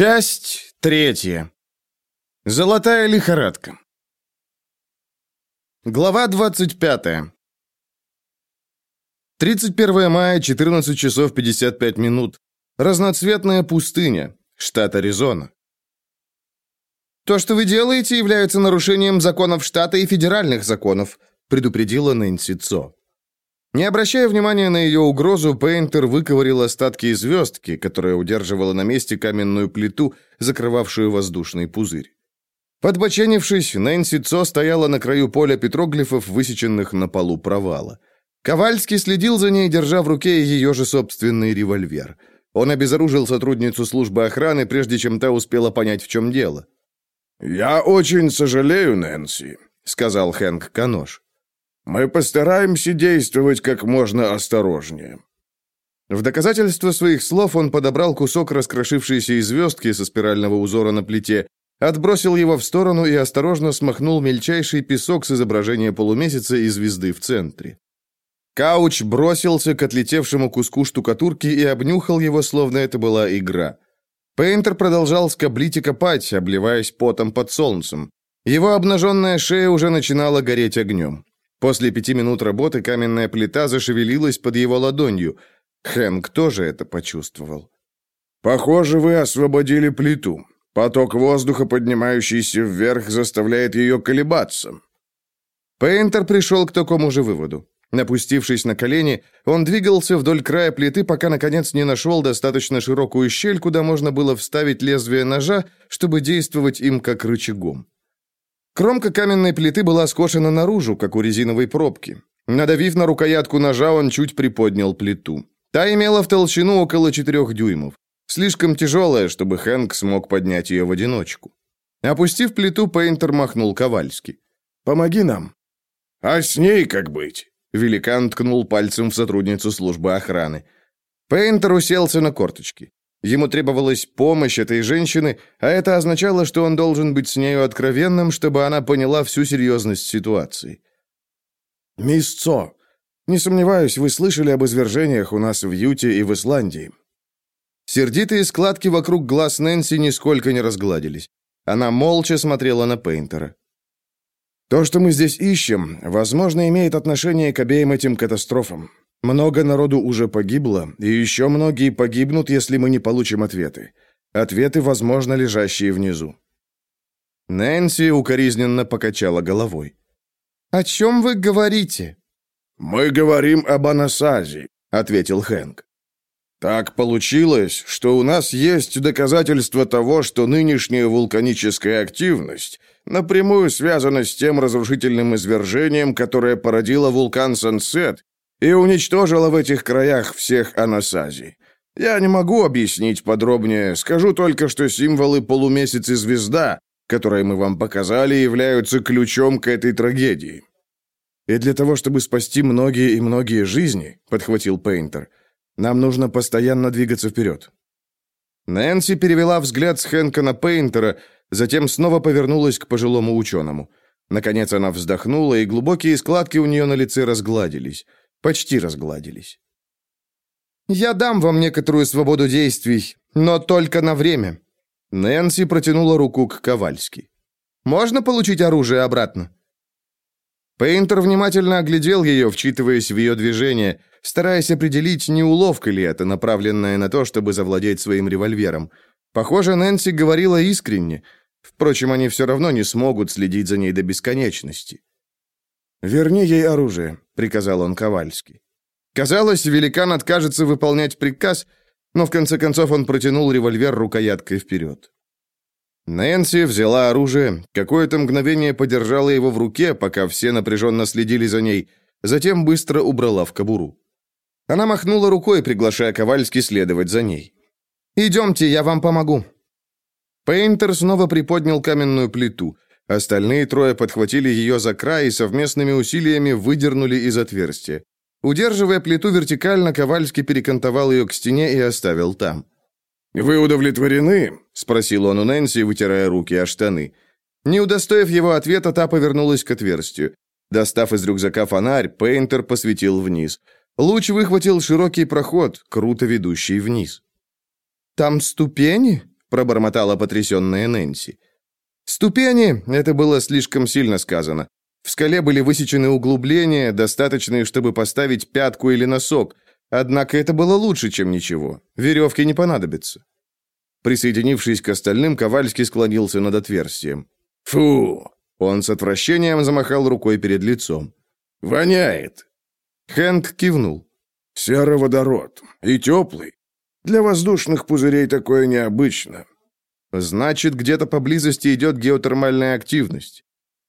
Часть третья. Золотая лихорадка. Глава 25. 31 мая, 14 часов 55 минут. Разноцветная пустыня, штат Аризона. «То, что вы делаете, является нарушением законов штата и федеральных законов», предупредила Нэнси Цо. Не обращая внимания на ее угрозу, Пейнтер выковырил остатки звездки, которая удерживала на месте каменную плиту, закрывавшую воздушный пузырь. Подбоченившись, Нэнси Цо стояла на краю поля петроглифов, высеченных на полу провала. Ковальский следил за ней, держа в руке ее же собственный револьвер. Он обезоружил сотрудницу службы охраны, прежде чем та успела понять, в чем дело. «Я очень сожалею, Нэнси», — сказал Хэнк Канош. Мы постараемся действовать как можно осторожнее». В доказательство своих слов он подобрал кусок раскрошившейся звездки со спирального узора на плите, отбросил его в сторону и осторожно смахнул мельчайший песок с изображения полумесяца и звезды в центре. Кауч бросился к отлетевшему куску штукатурки и обнюхал его, словно это была игра. Пейнтер продолжал скоблить и копать, обливаясь потом под солнцем. Его обнаженная шея уже начинала гореть огнем. После пяти минут работы каменная плита зашевелилась под его ладонью. Хэнк тоже это почувствовал. «Похоже, вы освободили плиту. Поток воздуха, поднимающийся вверх, заставляет ее колебаться». Пейнтер пришел к такому же выводу. Напустившись на колени, он двигался вдоль края плиты, пока, наконец, не нашел достаточно широкую щель, куда можно было вставить лезвие ножа, чтобы действовать им как рычагом. Кромка каменной плиты была скошена наружу, как у резиновой пробки. Надавив на рукоятку ножа, он чуть приподнял плиту. Та имела в толщину около четырех дюймов. Слишком тяжелая, чтобы Хэнк смог поднять ее в одиночку. Опустив плиту, Пейнтер махнул Ковальски. «Помоги нам». «А с ней как быть?» Великан ткнул пальцем в сотрудницу службы охраны. Пейнтер уселся на корточки. Ему требовалась помощь этой женщины, а это означало, что он должен быть с нею откровенным, чтобы она поняла всю серьезность ситуации. «Мисс Цо, не сомневаюсь, вы слышали об извержениях у нас в Юте и в Исландии». Сердитые складки вокруг глаз Нэнси нисколько не разгладились. Она молча смотрела на Пейнтера. «То, что мы здесь ищем, возможно, имеет отношение к обеим этим катастрофам. Много народу уже погибло, и еще многие погибнут, если мы не получим ответы. Ответы, возможно, лежащие внизу». Нэнси укоризненно покачала головой. «О чем вы говорите?» «Мы говорим об Анасазе», — ответил Хэнк. «Так получилось, что у нас есть доказательства того, что нынешняя вулканическая активность напрямую связана с тем разрушительным извержением, которое породило вулкан Сансет и уничтожила в этих краях всех анасази. Я не могу объяснить подробнее, скажу только, что символы полумесяц и звезда, которые мы вам показали, являются ключом к этой трагедии. И для того, чтобы спасти многие и многие жизни, подхватил Пейнтер, нам нужно постоянно двигаться вперед. Нэнси перевела взгляд с Хэнка на Пейнтера, затем снова повернулась к пожилому ученому. Наконец она вздохнула, и глубокие складки у нее на лице разгладились почти разгладились. «Я дам вам некоторую свободу действий, но только на время». Нэнси протянула руку к Ковальски. «Можно получить оружие обратно?» Пейнтер внимательно оглядел ее, вчитываясь в ее движение, стараясь определить, не уловка ли это, направленная на то, чтобы завладеть своим револьвером. Похоже, Нэнси говорила искренне. Впрочем, они все равно не смогут следить за ней до бесконечности. «Верни ей оружие», — приказал он Ковальски. Казалось, великан откажется выполнять приказ, но в конце концов он протянул револьвер рукояткой вперед. Нэнси взяла оружие, какое-то мгновение подержала его в руке, пока все напряженно следили за ней, затем быстро убрала в кобуру. Она махнула рукой, приглашая Ковальски следовать за ней. «Идемте, я вам помогу». Пейнтер снова приподнял каменную плиту — Остальные трое подхватили ее за край и совместными усилиями выдернули из отверстия. Удерживая плиту вертикально, Ковальский перекантовал ее к стене и оставил там. «Вы удовлетворены?» — спросил он у Нэнси, вытирая руки о штаны. Не удостоив его ответа, та повернулась к отверстию. Достав из рюкзака фонарь, Пейнтер посветил вниз. Луч выхватил широкий проход, круто ведущий вниз. «Там ступени?» пробормотала потрясенная Нэнси. Ступени — это было слишком сильно сказано. В скале были высечены углубления, достаточные, чтобы поставить пятку или носок, однако это было лучше, чем ничего. Веревки не понадобятся. Присоединившись к остальным, Ковальский склонился над отверстием. «Фу!» Он с отвращением замахал рукой перед лицом. «Воняет!» Хэнк кивнул. «Сероводород. И теплый. Для воздушных пузырей такое необычно». «Значит, где-то поблизости идет геотермальная активность».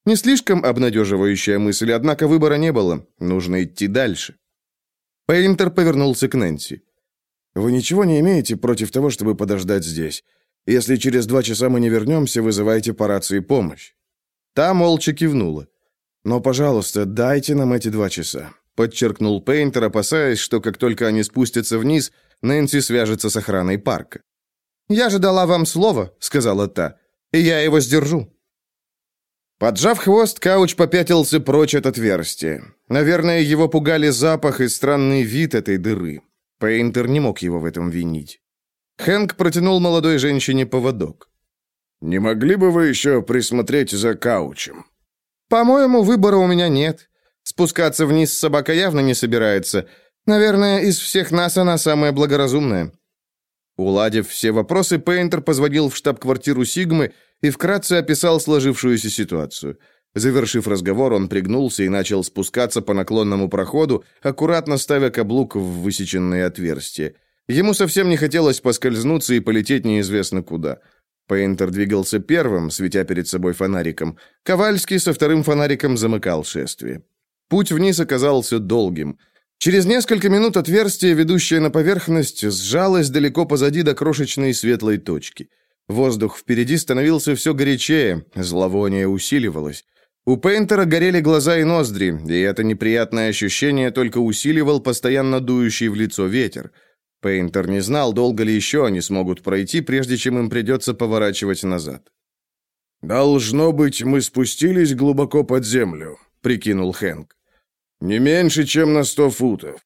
Не слишком обнадеживающая мысль, однако выбора не было. Нужно идти дальше. Пейнтер повернулся к Нэнси. «Вы ничего не имеете против того, чтобы подождать здесь? Если через два часа мы не вернемся, вызывайте по рации помощь». Та молча кивнула. «Но, пожалуйста, дайте нам эти два часа», — подчеркнул Пейнтер, опасаясь, что как только они спустятся вниз, Нэнси свяжется с охраной парка. «Я же дала вам слово», — сказала та, — «и я его сдержу». Поджав хвост, Кауч попятился прочь от отверстия. Наверное, его пугали запах и странный вид этой дыры. Пейнтер не мог его в этом винить. Хэнк протянул молодой женщине поводок. «Не могли бы вы еще присмотреть за Каучем?» «По-моему, выбора у меня нет. Спускаться вниз собака явно не собирается. Наверное, из всех нас она самая благоразумная». Уладив все вопросы, Пейнтер позвонил в штаб-квартиру Сигмы и вкратце описал сложившуюся ситуацию. Завершив разговор, он пригнулся и начал спускаться по наклонному проходу, аккуратно ставя каблук в высеченные отверстия. Ему совсем не хотелось поскользнуться и полететь неизвестно куда. Пейнтер двигался первым, светя перед собой фонариком. Ковальский со вторым фонариком замыкал шествие. Путь вниз оказался долгим. Через несколько минут отверстие, ведущее на поверхность, сжалось далеко позади до крошечной светлой точки. Воздух впереди становился все горячее, зловоние усиливалось. У Пейнтера горели глаза и ноздри, и это неприятное ощущение только усиливал постоянно дующий в лицо ветер. Пейнтер не знал, долго ли еще они смогут пройти, прежде чем им придется поворачивать назад. «Должно быть, мы спустились глубоко под землю», — прикинул Хэнк. «Не меньше, чем на сто футов.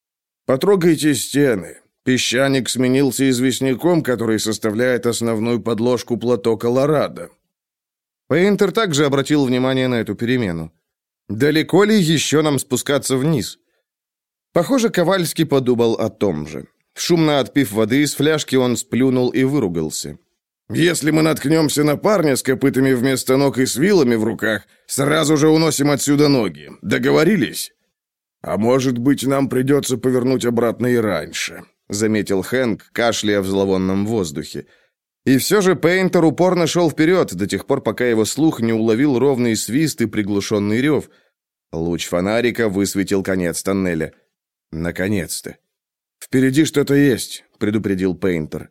Потрогайте стены. Песчаник сменился известняком, который составляет основную подложку плато Колорадо. Пейнтер также обратил внимание на эту перемену. «Далеко ли еще нам спускаться вниз?» Похоже, Ковальский подумал о том же. Шумно отпив воды из фляжки, он сплюнул и выругался. «Если мы наткнемся на парня с копытами вместо ног и с вилами в руках, сразу же уносим отсюда ноги. Договорились?» «А может быть, нам придется повернуть обратно и раньше», — заметил Хэнк, кашляя в зловонном воздухе. И все же Пейнтер упорно шел вперед, до тех пор, пока его слух не уловил ровный свист и приглушенный рев. Луч фонарика высветил конец тоннеля. Наконец-то. «Впереди что-то есть», — предупредил Пейнтер.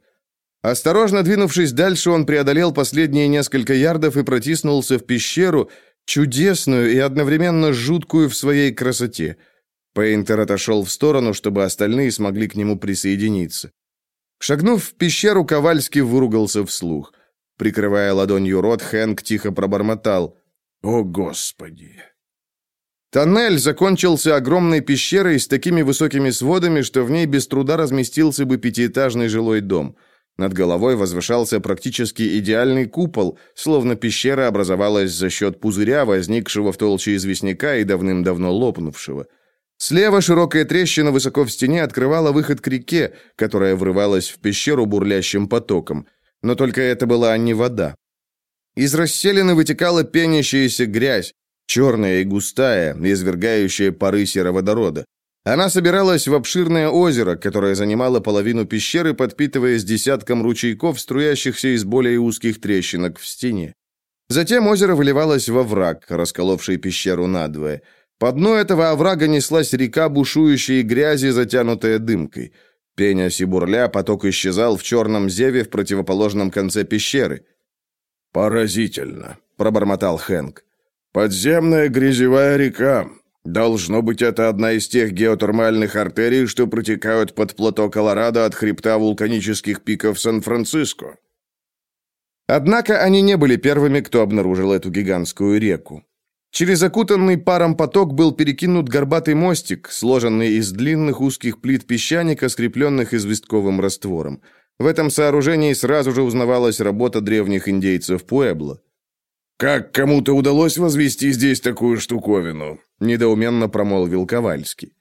Осторожно двинувшись дальше, он преодолел последние несколько ярдов и протиснулся в пещеру, чудесную и одновременно жуткую в своей красоте. Пейнтер отошел в сторону, чтобы остальные смогли к нему присоединиться. Шагнув в пещеру, Ковальский выругался вслух. Прикрывая ладонью рот, Хэнк тихо пробормотал. «О, Господи!» Тоннель закончился огромной пещерой с такими высокими сводами, что в ней без труда разместился бы пятиэтажный жилой дом. Над головой возвышался практически идеальный купол, словно пещера образовалась за счет пузыря, возникшего в толще известняка и давным-давно лопнувшего. Слева широкая трещина высоко в стене открывала выход к реке, которая врывалась в пещеру бурлящим потоком. Но только это была не вода. Из расселины вытекала пенящаяся грязь, черная и густая, извергающая пары сероводорода. Она собиралась в обширное озеро, которое занимало половину пещеры, подпитываясь десятком ручейков, струящихся из более узких трещинок в стене. Затем озеро выливалось во враг, расколовший пещеру надвое. По дну этого оврага неслась река бушующей грязи, затянутая дымкой. Пенясь и бурля, поток исчезал в черном зеве в противоположном конце пещеры. «Поразительно», — пробормотал Хэнк. «Подземная грязевая река. Должно быть, это одна из тех геотермальных артерий, что протекают под плато Колорадо от хребта вулканических пиков Сан-Франциско». Однако они не были первыми, кто обнаружил эту гигантскую реку. Через окутанный паром поток был перекинут горбатый мостик, сложенный из длинных узких плит песчаника, скрепленных известковым раствором. В этом сооружении сразу же узнавалась работа древних индейцев Пуэбло. «Как кому-то удалось возвести здесь такую штуковину?» – недоуменно промолвил Ковальский.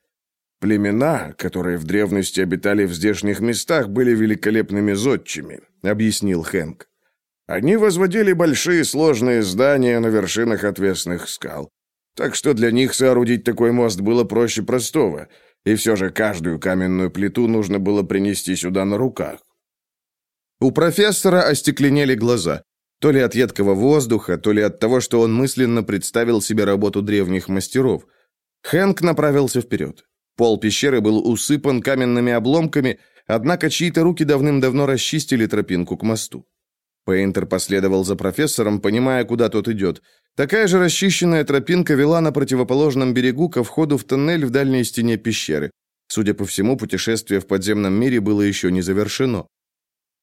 «Племена, которые в древности обитали в здешних местах, были великолепными зодчими», — объяснил Хэнк. «Они возводили большие сложные здания на вершинах отвесных скал. Так что для них соорудить такой мост было проще простого, и все же каждую каменную плиту нужно было принести сюда на руках». У профессора остекленели глаза. То ли от едкого воздуха, то ли от того, что он мысленно представил себе работу древних мастеров. Хэнк направился вперед. Пол пещеры был усыпан каменными обломками, однако чьи-то руки давным-давно расчистили тропинку к мосту. Пейнтер последовал за профессором, понимая, куда тот идет. Такая же расчищенная тропинка вела на противоположном берегу ко входу в тоннель в дальней стене пещеры. Судя по всему, путешествие в подземном мире было еще не завершено.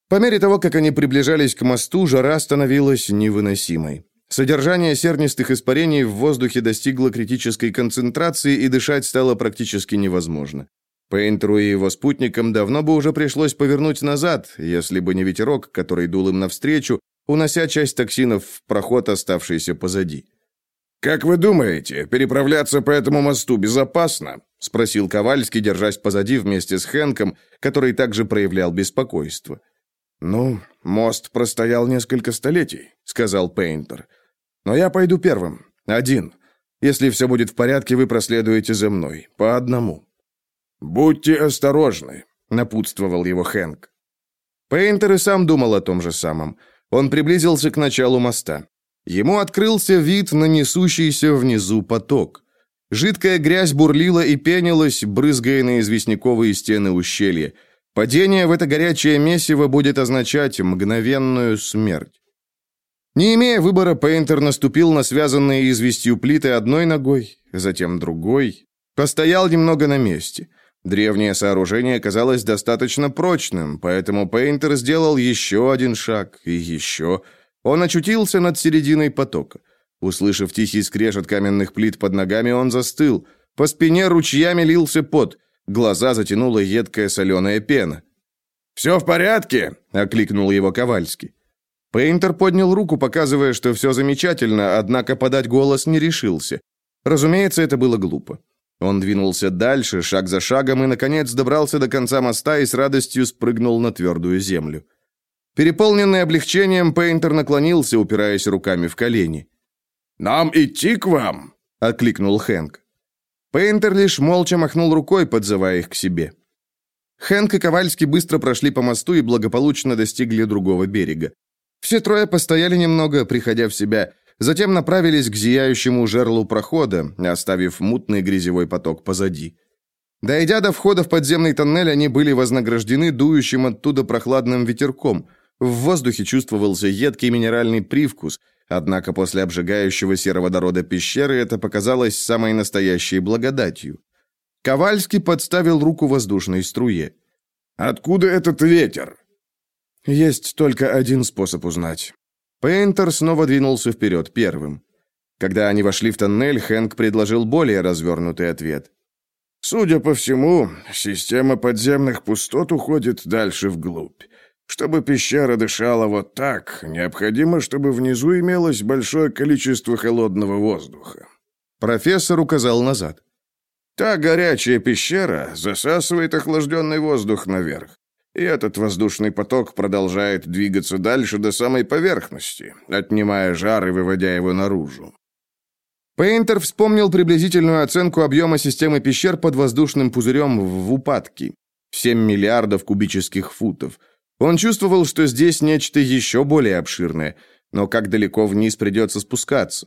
По мере того, как они приближались к мосту, жара становилась невыносимой. Содержание сернистых испарений в воздухе достигло критической концентрации, и дышать стало практически невозможно. Пейнтеру и его спутникам давно бы уже пришлось повернуть назад, если бы не ветерок, который дул им навстречу, унося часть токсинов в проход, оставшийся позади. «Как вы думаете, переправляться по этому мосту безопасно?» — спросил Ковальский, держась позади вместе с Хэнком, который также проявлял беспокойство. «Ну, мост простоял несколько столетий», — сказал Пейнтер. Но я пойду первым, один. Если все будет в порядке, вы проследуете за мной, по одному». «Будьте осторожны», — напутствовал его Хэнк. Пейнтер и сам думал о том же самом. Он приблизился к началу моста. Ему открылся вид на несущийся внизу поток. Жидкая грязь бурлила и пенилась, брызгая на известняковые стены ущелья. Падение в это горячее месиво будет означать мгновенную смерть. Не имея выбора, Пейнтер наступил на связанные известью плиты одной ногой, затем другой. Постоял немного на месте. Древнее сооружение казалось достаточно прочным, поэтому Пейнтер сделал еще один шаг и еще. Он очутился над серединой потока. Услышав тихий скрежет каменных плит под ногами, он застыл. По спине ручьями лился пот. Глаза затянула едкая соленая пена. «Все в порядке?» — окликнул его Ковальский. Пейнтер поднял руку, показывая, что все замечательно, однако подать голос не решился. Разумеется, это было глупо. Он двинулся дальше, шаг за шагом, и, наконец, добрался до конца моста и с радостью спрыгнул на твердую землю. Переполненный облегчением, Пейнтер наклонился, упираясь руками в колени. «Нам идти к вам?» — окликнул Хэнк. Пейнтер лишь молча махнул рукой, подзывая их к себе. Хэнк и Ковальский быстро прошли по мосту и благополучно достигли другого берега. Все трое постояли немного, приходя в себя, затем направились к зияющему жерлу прохода, оставив мутный грязевой поток позади. Дойдя до входа в подземный тоннель, они были вознаграждены дующим оттуда прохладным ветерком. В воздухе чувствовался едкий минеральный привкус, однако после обжигающего сероводорода пещеры это показалось самой настоящей благодатью. Ковальский подставил руку воздушной струе. «Откуда этот ветер?» Есть только один способ узнать. Пейнтер снова двинулся вперед первым. Когда они вошли в тоннель, Хэнк предложил более развернутый ответ. «Судя по всему, система подземных пустот уходит дальше вглубь. Чтобы пещера дышала вот так, необходимо, чтобы внизу имелось большое количество холодного воздуха». Профессор указал назад. «Та горячая пещера засасывает охлажденный воздух наверх. И этот воздушный поток продолжает двигаться дальше до самой поверхности, отнимая жар и выводя его наружу. Пейнтер вспомнил приблизительную оценку объема системы пещер под воздушным пузырем в упадке. 7 миллиардов кубических футов. Он чувствовал, что здесь нечто еще более обширное, но как далеко вниз придется спускаться.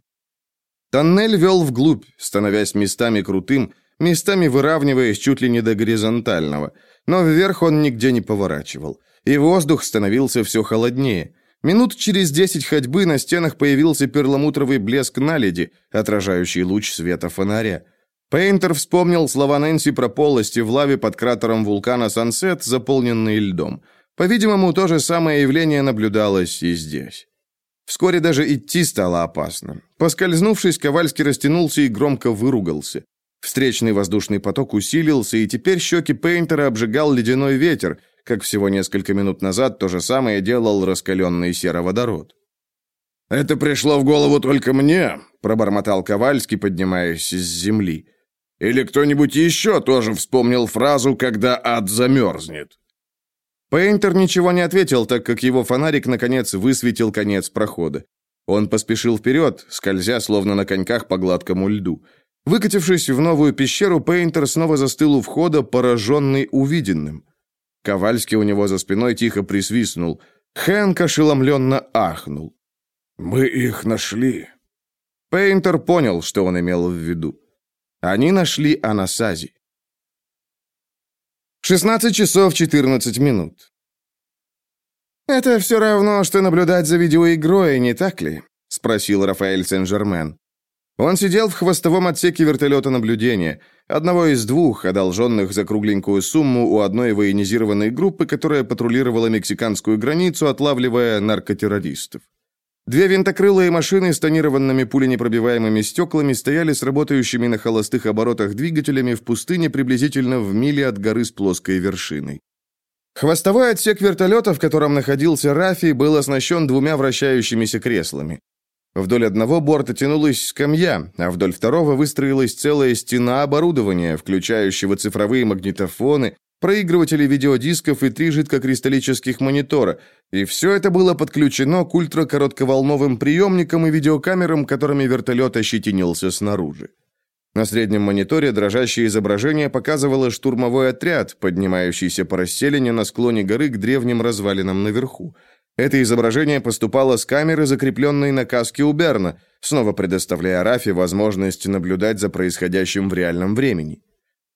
Тоннель вел вглубь, становясь местами крутым, местами выравниваясь чуть ли не до горизонтального – но вверх он нигде не поворачивал, и воздух становился все холоднее. Минут через десять ходьбы на стенах появился перламутровый блеск наледи, отражающий луч света фонаря. Пейнтер вспомнил слова Нэнси про полости в лаве под кратером вулкана Сансет, заполненные льдом. По-видимому, то же самое явление наблюдалось и здесь. Вскоре даже идти стало опасно. Поскользнувшись, Ковальский растянулся и громко выругался. Встречный воздушный поток усилился, и теперь щеки Пейнтера обжигал ледяной ветер, как всего несколько минут назад то же самое делал раскаленный сероводород. «Это пришло в голову только мне», — пробормотал Ковальский, поднимаясь с земли. «Или кто-нибудь еще тоже вспомнил фразу «когда ад замерзнет»?» Пейнтер ничего не ответил, так как его фонарик, наконец, высветил конец прохода. Он поспешил вперед, скользя, словно на коньках по гладкому льду. Выкатившись в новую пещеру, Пейнтер снова застыл у входа, пораженный увиденным. Ковальский у него за спиной тихо присвистнул. Хэнк ошеломленно ахнул. «Мы их нашли». Пейнтер понял, что он имел в виду. Они нашли Анасази. 16 часов 14 минут. «Это все равно, что наблюдать за видеоигрой, не так ли?» — спросил Рафаэль Сен-Жермен. Он сидел в хвостовом отсеке вертолета наблюдения, одного из двух, одолженных за кругленькую сумму у одной военизированной группы, которая патрулировала мексиканскую границу, отлавливая наркотеррористов. Две винтокрылые машины с тонированными пуленепробиваемыми стеклами стояли с работающими на холостых оборотах двигателями в пустыне приблизительно в миле от горы с плоской вершиной. Хвостовой отсек вертолета, в котором находился Рафи, был оснащен двумя вращающимися креслами. Вдоль одного борта тянулась скамья, а вдоль второго выстроилась целая стена оборудования, включающего цифровые магнитофоны, проигрыватели видеодисков и три жидкокристаллических монитора, и все это было подключено к ультракоротковолновым приемникам и видеокамерам, которыми вертолет ощетинился снаружи. На среднем мониторе дрожащее изображение показывало штурмовой отряд, поднимающийся по расселению на склоне горы к древним развалинам наверху. Это изображение поступало с камеры, закрепленной на каске у Берна, снова предоставляя Рафи возможность наблюдать за происходящим в реальном времени.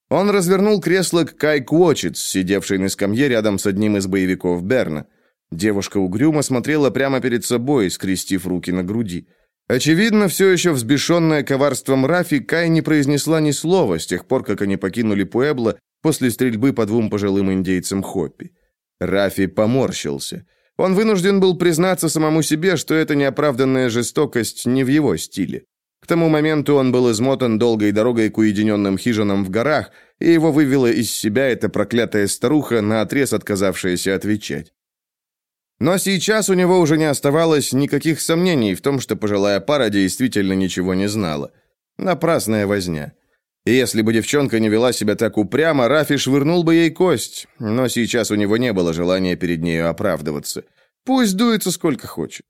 Он развернул кресло к Кай Квочец, сидевшей на скамье рядом с одним из боевиков Берна. Девушка угрюмо смотрела прямо перед собой, скрестив руки на груди. Очевидно, все еще взбешенная коварством Рафи, Кай не произнесла ни слова с тех пор, как они покинули Пуэбло после стрельбы по двум пожилым индейцам Хоппи. Рафи поморщился. Он вынужден был признаться самому себе, что эта неоправданная жестокость не в его стиле. К тому моменту он был измотан долгой дорогой к уединенным хижинам в горах, и его вывела из себя эта проклятая старуха, наотрез отказавшаяся отвечать. Но сейчас у него уже не оставалось никаких сомнений в том, что пожилая пара действительно ничего не знала. Напрасная возня. Если бы девчонка не вела себя так упрямо, Рафи швырнул бы ей кость, но сейчас у него не было желания перед нею оправдываться. Пусть дуется сколько хочет.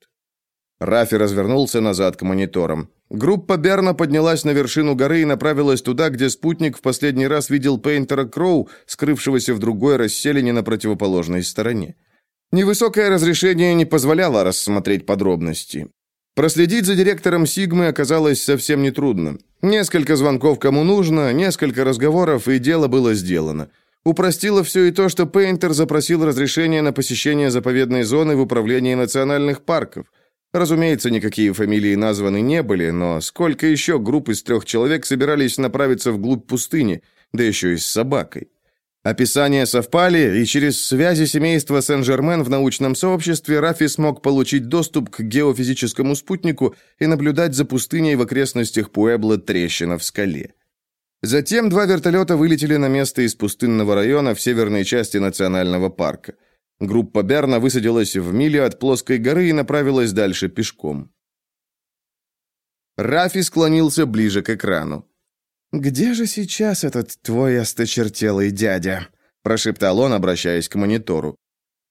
Рафи развернулся назад к мониторам. Группа Берна поднялась на вершину горы и направилась туда, где спутник в последний раз видел Пейнтера Кроу, скрывшегося в другой расселине на противоположной стороне. Невысокое разрешение не позволяло рассмотреть подробности. Проследить за директором Сигмы оказалось совсем нетрудно. Несколько звонков кому нужно, несколько разговоров, и дело было сделано. Упростило все и то, что Пейнтер запросил разрешение на посещение заповедной зоны в управлении национальных парков. Разумеется, никакие фамилии названы не были, но сколько еще групп из трех человек собирались направиться вглубь пустыни, да еще и с собакой? Описания совпали, и через связи семейства Сен-Жермен в научном сообществе Рафи смог получить доступ к геофизическому спутнику и наблюдать за пустыней в окрестностях Пуэбло трещина в скале. Затем два вертолета вылетели на место из пустынного района в северной части национального парка. Группа Берна высадилась в миле от плоской горы и направилась дальше пешком. Рафи склонился ближе к экрану. «Где же сейчас этот твой осточертелый дядя?» прошептал он, обращаясь к монитору.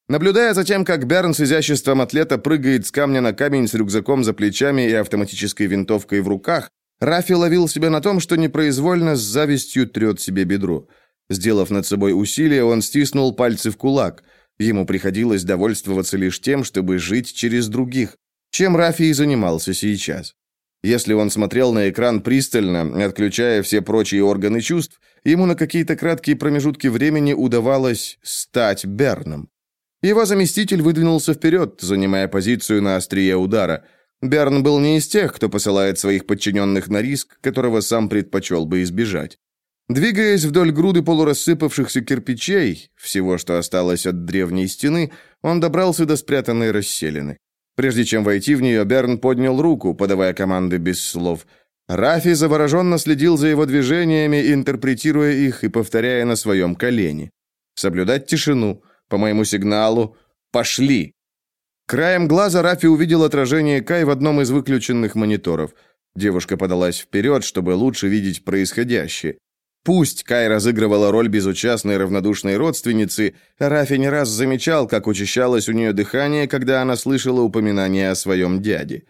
Наблюдая за тем, как Берн с изяществом атлета прыгает с камня на камень с рюкзаком за плечами и автоматической винтовкой в руках, Рафи ловил себя на том, что непроизвольно с завистью трет себе бедро. Сделав над собой усилие, он стиснул пальцы в кулак – Ему приходилось довольствоваться лишь тем, чтобы жить через других, чем Рафи и занимался сейчас. Если он смотрел на экран пристально, отключая все прочие органы чувств, ему на какие-то краткие промежутки времени удавалось стать Берном. Его заместитель выдвинулся вперед, занимая позицию на острие удара. Берн был не из тех, кто посылает своих подчиненных на риск, которого сам предпочел бы избежать. Двигаясь вдоль груды полурассыпавшихся кирпичей, всего, что осталось от древней стены, он добрался до спрятанной расселины. Прежде чем войти в нее, Берн поднял руку, подавая команды без слов. Рафи завороженно следил за его движениями, интерпретируя их и повторяя на своем колене. Соблюдать тишину, по моему сигналу. Пошли!» Краем глаза Рафи увидел отражение Кай в одном из выключенных мониторов. Девушка подалась вперед, чтобы лучше видеть происходящее. Пусть Кай разыгрывала роль безучастной равнодушной родственницы, Рафи не раз замечал, как учащалось у нее дыхание, когда она слышала упоминание о своем дяде,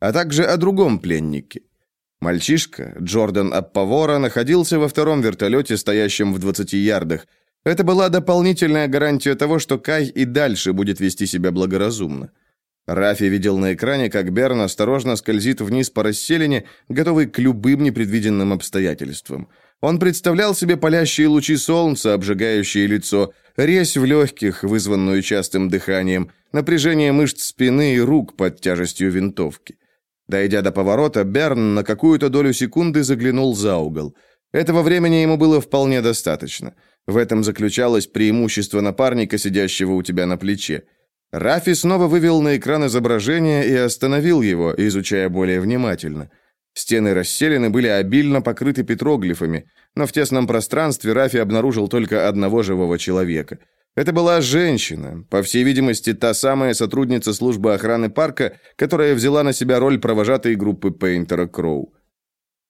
а также о другом пленнике. Мальчишка, Джордан Аппавора, находился во втором вертолете, стоящем в 20 ярдах. Это была дополнительная гарантия того, что Кай и дальше будет вести себя благоразумно. Рафи видел на экране, как Берн осторожно скользит вниз по расселине, готовый к любым непредвиденным обстоятельствам – он представлял себе палящие лучи солнца, обжигающие лицо, резь в легких, вызванную частым дыханием, напряжение мышц спины и рук под тяжестью винтовки. Дойдя до поворота, Берн на какую-то долю секунды заглянул за угол. Этого времени ему было вполне достаточно. В этом заключалось преимущество напарника, сидящего у тебя на плече. Рафи снова вывел на экран изображение и остановил его, изучая более внимательно – Стены расселены были обильно покрыты петроглифами, но в тесном пространстве Рафи обнаружил только одного живого человека. Это была женщина, по всей видимости, та самая сотрудница службы охраны парка, которая взяла на себя роль провожатой группы Пейнтера Кроу.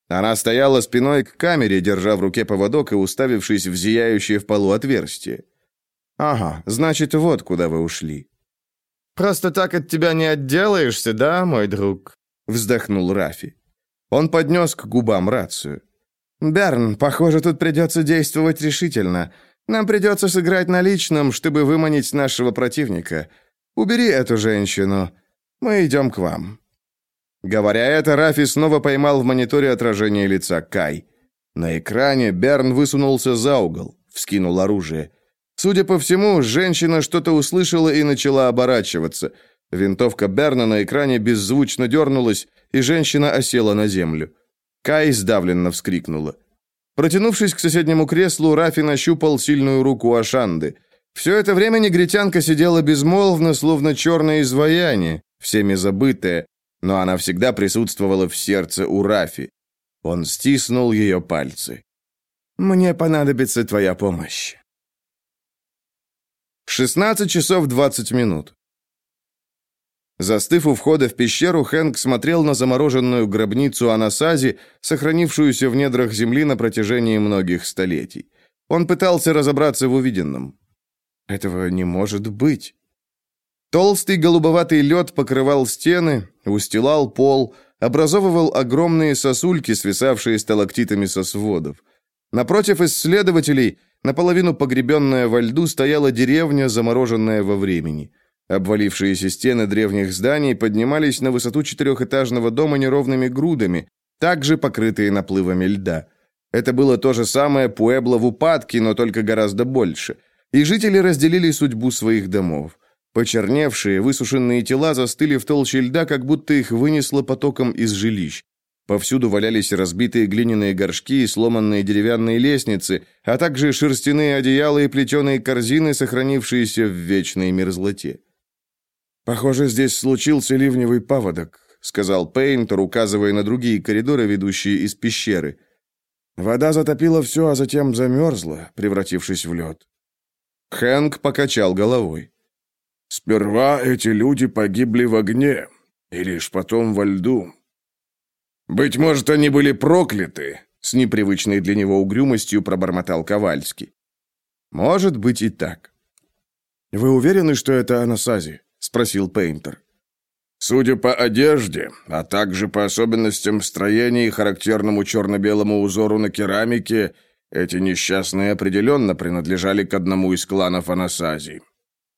Она стояла спиной к камере, держа в руке поводок и уставившись в зияющее в полу отверстие. «Ага, значит, вот куда вы ушли». «Просто так от тебя не отделаешься, да, мой друг?» вздохнул Рафи. Он поднес к губам рацию. «Берн, похоже, тут придется действовать решительно. Нам придется сыграть на личном, чтобы выманить нашего противника. Убери эту женщину. Мы идем к вам». Говоря это, Рафи снова поймал в мониторе отражение лица Кай. На экране Берн высунулся за угол, вскинул оружие. Судя по всему, женщина что-то услышала и начала оборачиваться – Винтовка Берна на экране беззвучно дернулась, и женщина осела на землю. Кай сдавленно вскрикнула. Протянувшись к соседнему креслу, Рафи нащупал сильную руку Ашанды. Все это время негритянка сидела безмолвно, словно черное изваяние, всеми забытое, но она всегда присутствовала в сердце у Рафи. Он стиснул ее пальцы. «Мне понадобится твоя помощь». 16 часов 20 минут. Застыв у входа в пещеру, Хэнк смотрел на замороженную гробницу Анасази, сохранившуюся в недрах земли на протяжении многих столетий. Он пытался разобраться в увиденном. Этого не может быть. Толстый голубоватый лед покрывал стены, устилал пол, образовывал огромные сосульки, свисавшие сталактитами со сводов. Напротив исследователей, наполовину погребенная во льду, стояла деревня, замороженная во времени – Обвалившиеся стены древних зданий поднимались на высоту четырехэтажного дома неровными грудами, также покрытые наплывами льда. Это было то же самое Пуэбло в упадке, но только гораздо больше. И жители разделили судьбу своих домов. Почерневшие, высушенные тела застыли в толще льда, как будто их вынесло потоком из жилищ. Повсюду валялись разбитые глиняные горшки и сломанные деревянные лестницы, а также шерстяные одеяла и плетеные корзины, сохранившиеся в вечной мерзлоте. «Похоже, здесь случился ливневый паводок», — сказал Пейнтер, указывая на другие коридоры, ведущие из пещеры. «Вода затопила все, а затем замерзла, превратившись в лед». Хэнк покачал головой. «Сперва эти люди погибли в огне, и лишь потом во льду. Быть может, они были прокляты?» С непривычной для него угрюмостью пробормотал Ковальский. «Может быть и так». «Вы уверены, что это Анасази?» Спросил Пейнтер. Судя по одежде, а также по особенностям строения и характерному черно-белому узору на керамике, эти несчастные определенно принадлежали к одному из кланов Анасазий.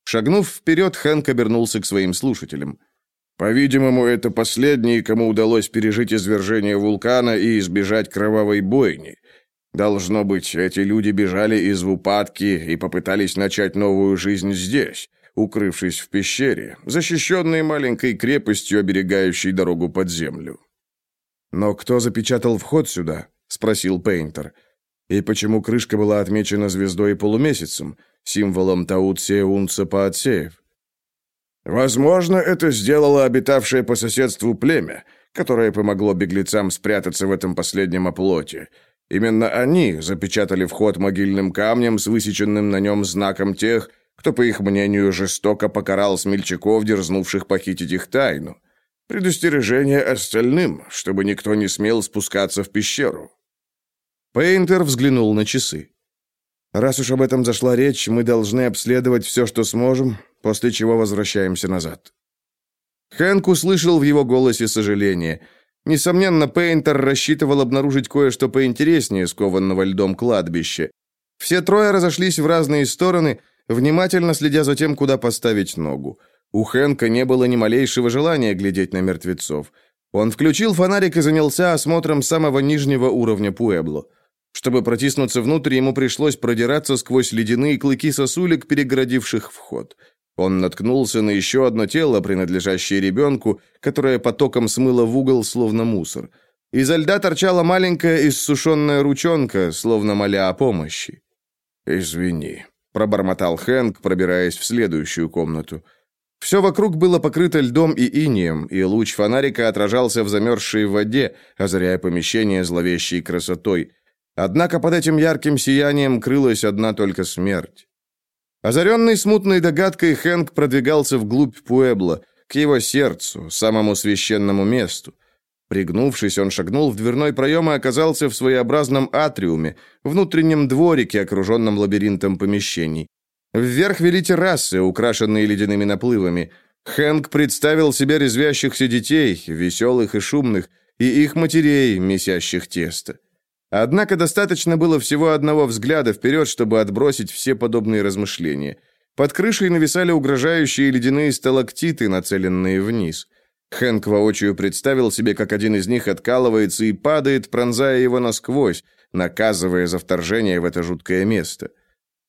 Шагнув вперед, Хэнк обернулся к своим слушателям. По-видимому, это последние, кому удалось пережить извержение вулкана и избежать кровавой бойни. Должно быть, эти люди бежали из упадки и попытались начать новую жизнь здесь укрывшись в пещере, защищенной маленькой крепостью, оберегающей дорогу под землю. «Но кто запечатал вход сюда?» — спросил Пейнтер. «И почему крышка была отмечена звездой и полумесяцем, символом Таутсия Унца Паотсеев?» «Возможно, это сделало обитавшее по соседству племя, которое помогло беглецам спрятаться в этом последнем оплоте. Именно они запечатали вход могильным камнем с высеченным на нем знаком тех, кто, по их мнению, жестоко покарал смельчаков, дерзнувших похитить их тайну. Предостережение остальным, чтобы никто не смел спускаться в пещеру. Пейнтер взглянул на часы. Раз уж об этом зашла речь, мы должны обследовать все, что сможем, после чего возвращаемся назад. Хэнк услышал в его голосе сожаление. Несомненно, Пейнтер рассчитывал обнаружить кое-что поинтереснее скованного льдом кладбища. Все трое разошлись в разные стороны, внимательно следя за тем, куда поставить ногу. У Хэнка не было ни малейшего желания глядеть на мертвецов. Он включил фонарик и занялся осмотром самого нижнего уровня Пуэбло. Чтобы протиснуться внутрь, ему пришлось продираться сквозь ледяные клыки сосулек, перегородивших вход. Он наткнулся на еще одно тело, принадлежащее ребенку, которое потоком смыло в угол, словно мусор. Изо льда торчала маленькая иссушенная ручонка, словно моля о помощи. «Извини», — пробормотал Хэнк, пробираясь в следующую комнату. Все вокруг было покрыто льдом и инием, и луч фонарика отражался в замерзшей воде, озаряя помещение зловещей красотой. Однако под этим ярким сиянием крылась одна только смерть. Озаренный смутной догадкой, Хэнк продвигался вглубь Пуэбла, к его сердцу, самому священному месту. Пригнувшись, он шагнул в дверной проем и оказался в своеобразном атриуме, внутреннем дворике, окруженном лабиринтом помещений. Вверх вели террасы, украшенные ледяными наплывами. Хэнк представил себе резвящихся детей, веселых и шумных, и их матерей, месящих тесто. Однако достаточно было всего одного взгляда вперед, чтобы отбросить все подобные размышления. Под крышей нависали угрожающие ледяные сталактиты, нацеленные вниз. Хэнк воочию представил себе, как один из них откалывается и падает, пронзая его насквозь, наказывая за вторжение в это жуткое место.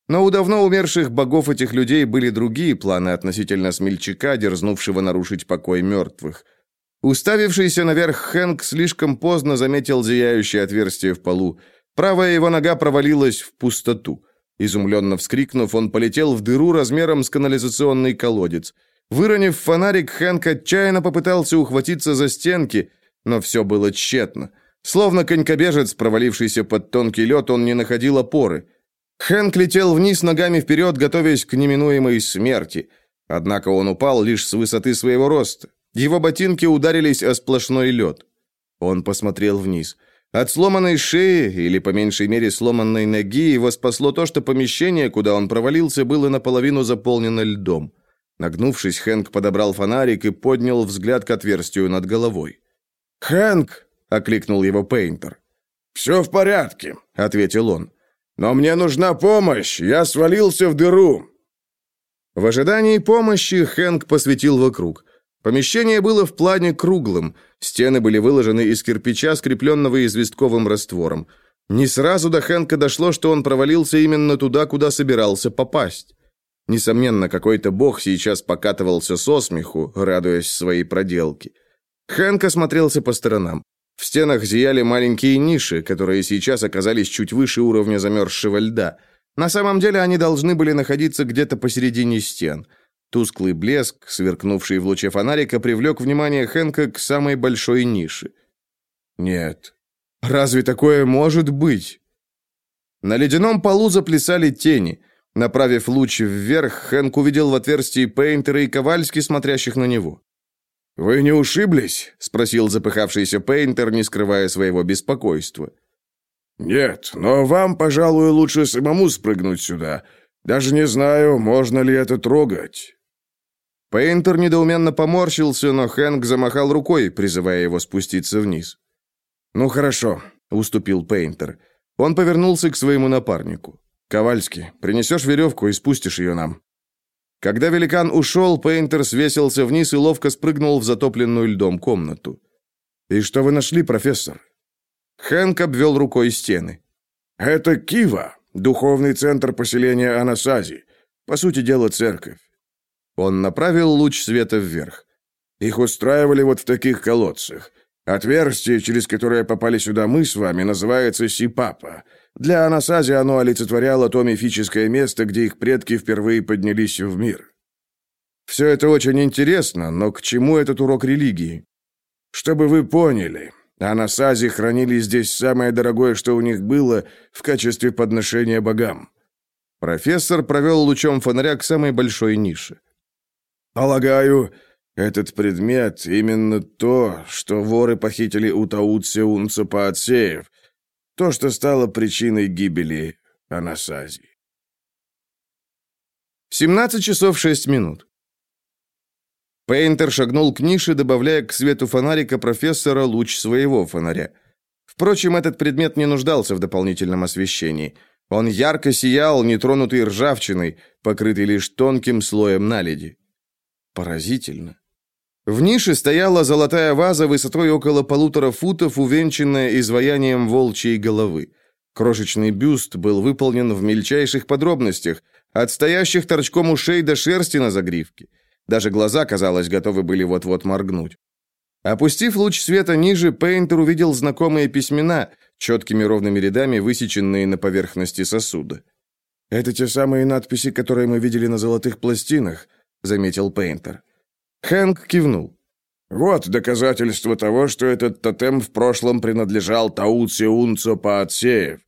Но у давно умерших богов этих людей были другие планы относительно смельчака, дерзнувшего нарушить покой мертвых – Уставившийся наверх Хэнк слишком поздно заметил зияющее отверстие в полу. Правая его нога провалилась в пустоту. Изумленно вскрикнув, он полетел в дыру размером с канализационный колодец. Выронив фонарик, Хэнк отчаянно попытался ухватиться за стенки, но все было тщетно. Словно конькобежец, провалившийся под тонкий лед, он не находил опоры. Хэнк летел вниз ногами вперед, готовясь к неминуемой смерти. Однако он упал лишь с высоты своего роста. Его ботинки ударились о сплошной лед. Он посмотрел вниз. От сломанной шеи, или по меньшей мере сломанной ноги, его спасло то, что помещение, куда он провалился, было наполовину заполнено льдом. Нагнувшись, Хэнк подобрал фонарик и поднял взгляд к отверстию над головой. «Хэнк!» — окликнул его Пейнтер. «Все в порядке», — ответил он. «Но мне нужна помощь, я свалился в дыру». В ожидании помощи Хэнк посветил вокруг. Помещение было в плане круглым, стены были выложены из кирпича, скрепленного известковым раствором. Не сразу до Хэнка дошло, что он провалился именно туда, куда собирался попасть. Несомненно, какой-то бог сейчас покатывался со смеху, радуясь своей проделке. Хэнк осмотрелся по сторонам. В стенах зияли маленькие ниши, которые сейчас оказались чуть выше уровня замерзшего льда. На самом деле они должны были находиться где-то посередине стен – Тусклый блеск, сверкнувший в луче фонарика, привлек внимание Хэнка к самой большой нише. Нет. Разве такое может быть? На ледяном полу заплясали тени. Направив луч вверх, Хэнк увидел в отверстии Пейнтера и Ковальски, смотрящих на него. «Вы не ушиблись?» — спросил запыхавшийся Пейнтер, не скрывая своего беспокойства. «Нет, но вам, пожалуй, лучше самому спрыгнуть сюда. Даже не знаю, можно ли это трогать». Пейнтер недоуменно поморщился, но Хэнк замахал рукой, призывая его спуститься вниз. «Ну хорошо», — уступил Пейнтер. Он повернулся к своему напарнику. «Ковальский, принесешь веревку и спустишь ее нам». Когда великан ушел, Пейнтер свесился вниз и ловко спрыгнул в затопленную льдом комнату. «И что вы нашли, профессор?» Хэнк обвел рукой стены. «Это Кива, духовный центр поселения Анасази. По сути дела, церковь. Он направил луч света вверх. Их устраивали вот в таких колодцах. Отверстие, через которое попали сюда мы с вами, называется Сипапа. Для Анасази оно олицетворяло то мифическое место, где их предки впервые поднялись в мир. Все это очень интересно, но к чему этот урок религии? Чтобы вы поняли, Анасази хранили здесь самое дорогое, что у них было, в качестве подношения богам. Профессор провел лучом фонаря к самой большой нише. «Полагаю, этот предмет именно то, что воры похитили у Таутсе Унца Паотсеев, то, что стало причиной гибели Анасази». 17 часов 6 минут. Пейнтер шагнул к нише, добавляя к свету фонарика профессора луч своего фонаря. Впрочем, этот предмет не нуждался в дополнительном освещении. Он ярко сиял, нетронутый ржавчиной, покрытый лишь тонким слоем наледи. Поразительно. В нише стояла золотая ваза высотой около полутора футов, увенчанная изваянием волчьей головы. Крошечный бюст был выполнен в мельчайших подробностях, от стоящих торчком ушей до шерсти на загривке. Даже глаза, казалось, готовы были вот-вот моргнуть. Опустив луч света ниже, Пейнтер увидел знакомые письмена, четкими ровными рядами высеченные на поверхности сосуда. «Это те самые надписи, которые мы видели на золотых пластинах», — заметил Пейнтер. Хэнк кивнул. «Вот доказательство того, что этот тотем в прошлом принадлежал Тауце Унцо Паотсеев.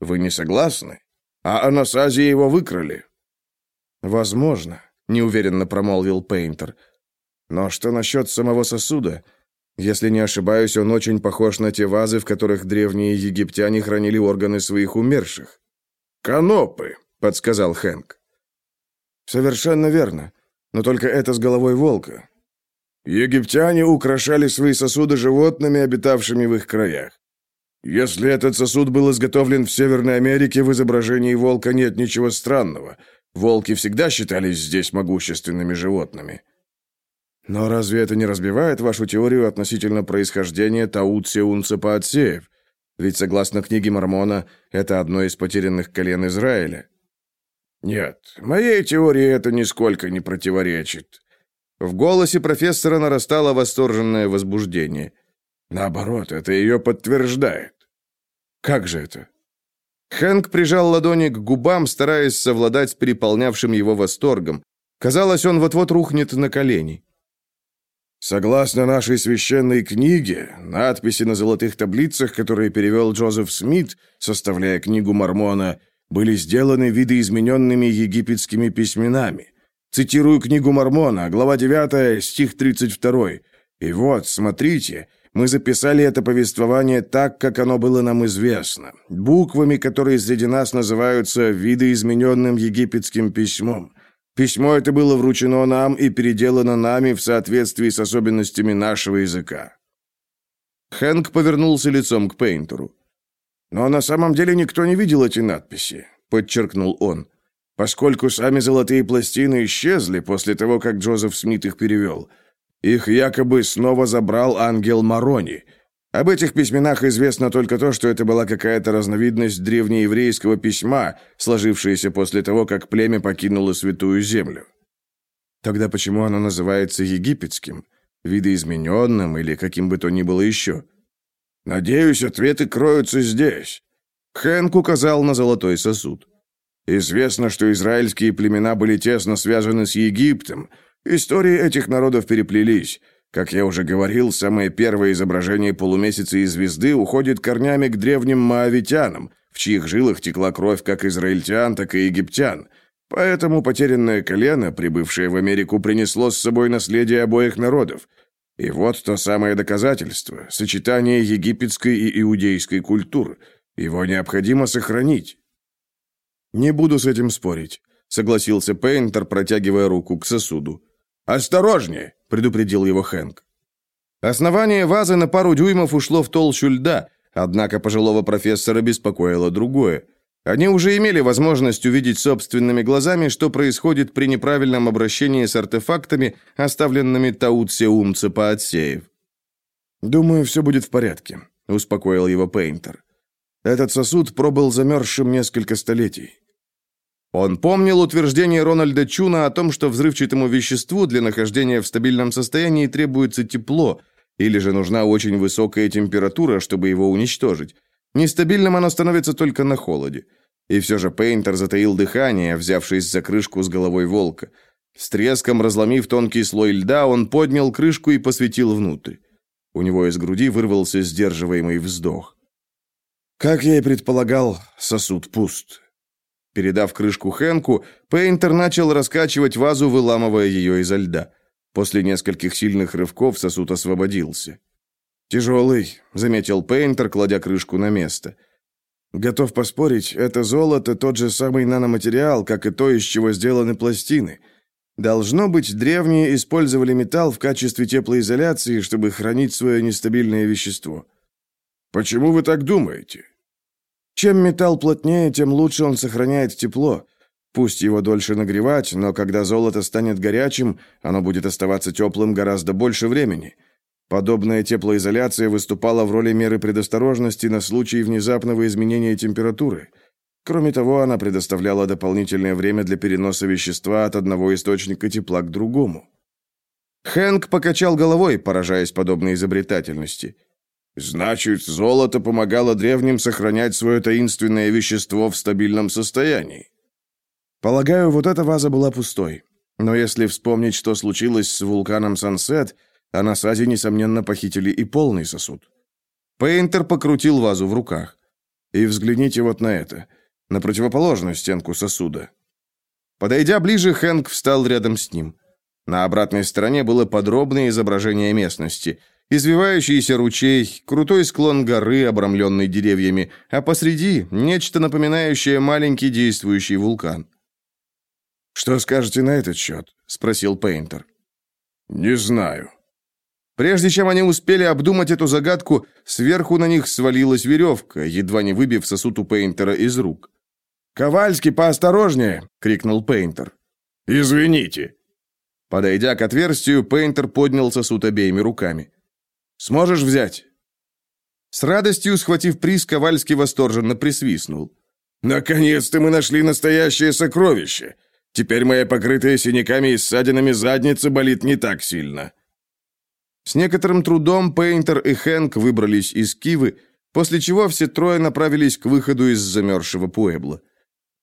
Вы не согласны? А Анасази его выкрали». «Возможно», неуверенно промолвил Пейнтер. Но что насчет самого сосуда? Если не ошибаюсь, он очень похож на те вазы, в которых древние египтяне хранили органы своих умерших. Канопы, подсказал Хэнк. Совершенно верно. Но только это с головой волка. Египтяне украшали свои сосуды животными, обитавшими в их краях. Если этот сосуд был изготовлен в Северной Америке, в изображении волка нет ничего странного. Волки всегда считались здесь могущественными животными. Но разве это не разбивает вашу теорию относительно происхождения Таут-Сеун-Цепаотсеев? Ведь, согласно книге Мормона, это одно из потерянных колен Израиля. Нет, моей теории это нисколько не противоречит. В голосе профессора нарастало восторженное возбуждение. Наоборот, это ее подтверждает. Как же это? Хэнк прижал ладони к губам, стараясь совладать с переполнявшим его восторгом. Казалось, он вот-вот рухнет на колени. Согласно нашей священной книге, надписи на золотых таблицах, которые перевел Джозеф Смит, составляя книгу Мормона, были сделаны видоизмененными египетскими письменами. Цитирую книгу Мормона, глава 9, стих 32. И вот, смотрите, мы записали это повествование так, как оно было нам известно, буквами, которые среди нас называются видоизмененным египетским письмом. Письмо это было вручено нам и переделано нами в соответствии с особенностями нашего языка. Хэнк повернулся лицом к Пейнтеру. «Но на самом деле никто не видел эти надписи», — подчеркнул он, «поскольку сами золотые пластины исчезли после того, как Джозеф Смит их перевел». Их якобы снова забрал ангел Марони. Об этих письменах известно только то, что это была какая-то разновидность древнееврейского письма, сложившееся после того, как племя покинуло Святую Землю. Тогда почему оно называется египетским, видоизмененным или каким бы то ни было еще? Надеюсь, ответы кроются здесь. Хэнк указал на золотой сосуд. Известно, что израильские племена были тесно связаны с Египтом, Истории этих народов переплелись. Как я уже говорил, самое первое изображение полумесяца и звезды уходит корнями к древним маавитянам, в чьих жилах текла кровь как израильтян, так и египтян. Поэтому потерянное колено, прибывшее в Америку, принесло с собой наследие обоих народов. И вот то самое доказательство – сочетание египетской и иудейской культур. Его необходимо сохранить. «Не буду с этим спорить», – согласился Пейнтер, протягивая руку к сосуду. «Осторожнее!» — предупредил его Хэнк. Основание вазы на пару дюймов ушло в толщу льда, однако пожилого профессора беспокоило другое. Они уже имели возможность увидеть собственными глазами, что происходит при неправильном обращении с артефактами, оставленными Таутсеум Цепаотсеев. «Думаю, все будет в порядке», — успокоил его Пейнтер. «Этот сосуд пробыл замерзшим несколько столетий. Он помнил утверждение Рональда Чуна о том, что взрывчатому веществу для нахождения в стабильном состоянии требуется тепло, или же нужна очень высокая температура, чтобы его уничтожить. Нестабильным оно становится только на холоде. И все же Пейнтер затаил дыхание, взявшись за крышку с головой волка. С треском разломив тонкий слой льда, он поднял крышку и посветил внутрь. У него из груди вырвался сдерживаемый вздох. Как я и предполагал, сосуд пуст. Передав крышку Хэнку, Пейнтер начал раскачивать вазу, выламывая ее изо льда. После нескольких сильных рывков сосуд освободился. «Тяжелый», — заметил Пейнтер, кладя крышку на место. «Готов поспорить, это золото тот же самый наноматериал, как и то, из чего сделаны пластины. Должно быть, древние использовали металл в качестве теплоизоляции, чтобы хранить свое нестабильное вещество». «Почему вы так думаете?» Чем металл плотнее, тем лучше он сохраняет тепло. Пусть его дольше нагревать, но когда золото станет горячим, оно будет оставаться теплым гораздо больше времени. Подобная теплоизоляция выступала в роли меры предосторожности на случай внезапного изменения температуры. Кроме того, она предоставляла дополнительное время для переноса вещества от одного источника тепла к другому. Хэнк покачал головой, поражаясь подобной изобретательности. Значит, золото помогало древним сохранять свое таинственное вещество в стабильном состоянии. Полагаю, вот эта ваза была пустой. Но если вспомнить, что случилось с вулканом Сансет, а на Сазе, несомненно, похитили и полный сосуд. Пейнтер покрутил вазу в руках. И взгляните вот на это, на противоположную стенку сосуда. Подойдя ближе, Хэнк встал рядом с ним. На обратной стороне было подробное изображение местности – Извивающийся ручей, крутой склон горы, обрамленный деревьями, а посреди нечто напоминающее маленький действующий вулкан. «Что скажете на этот счет?» — спросил Пейнтер. «Не знаю». Прежде чем они успели обдумать эту загадку, сверху на них свалилась веревка, едва не выбив сосуд у Пейнтера из рук. «Ковальский, поосторожнее!» — крикнул Пейнтер. «Извините». Подойдя к отверстию, Пейнтер поднял сосуд обеими руками. Сможешь взять?» С радостью, схватив приз, Ковальский восторженно присвистнул. «Наконец-то мы нашли настоящее сокровище! Теперь моя покрытая синяками и ссадинами задница болит не так сильно!» С некоторым трудом Пейнтер и Хэнк выбрались из Кивы, после чего все трое направились к выходу из замерзшего Пуэбла.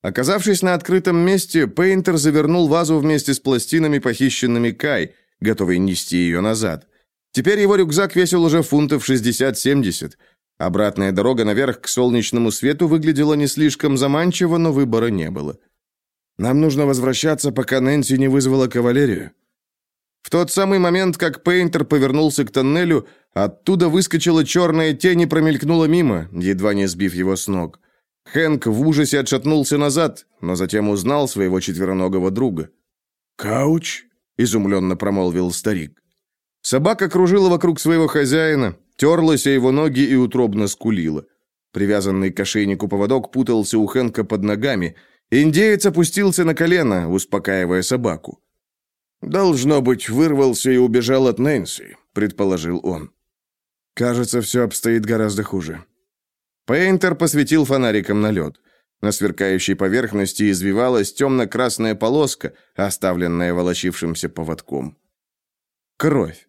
Оказавшись на открытом месте, Пейнтер завернул вазу вместе с пластинами, похищенными Кай, готовый нести ее назад. Теперь его рюкзак весил уже фунтов 60-70. Обратная дорога наверх к солнечному свету выглядела не слишком заманчиво, но выбора не было. «Нам нужно возвращаться, пока Нэнси не вызвала кавалерию». В тот самый момент, как Пейнтер повернулся к тоннелю, оттуда выскочила черная тень и промелькнула мимо, едва не сбив его с ног. Хэнк в ужасе отшатнулся назад, но затем узнал своего четвероногого друга. «Кауч?» — изумленно промолвил старик. Собака кружила вокруг своего хозяина, терлась о его ноги и утробно скулила. Привязанный к ошейнику поводок путался у Хэнка под ногами. Индеец опустился на колено, успокаивая собаку. «Должно быть, вырвался и убежал от Нэнси», — предположил он. «Кажется, все обстоит гораздо хуже». Пейнтер посветил фонариком на лед. На сверкающей поверхности извивалась темно-красная полоска, оставленная волочившимся поводком. Кровь.